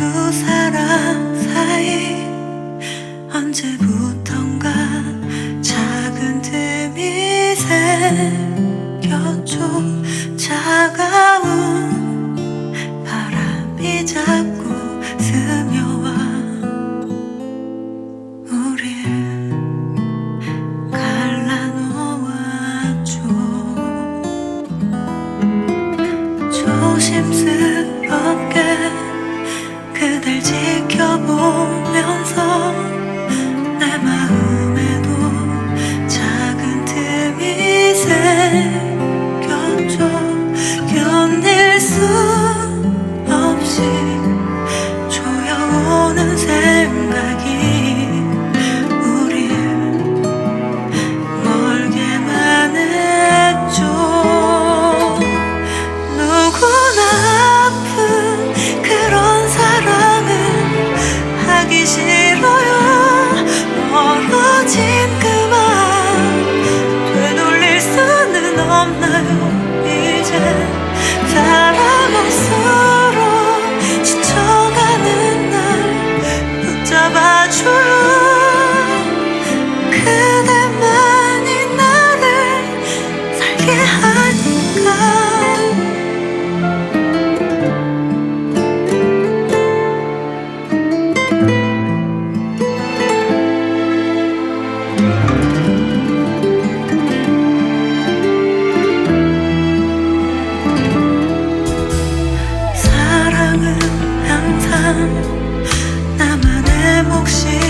두 사람 사이 언제부턴가 작은 틈이 생겼죠. 차가운 바람이 자꾸 지켜본 살아갈수록 지쳐가는 날 붙잡아줘요 心。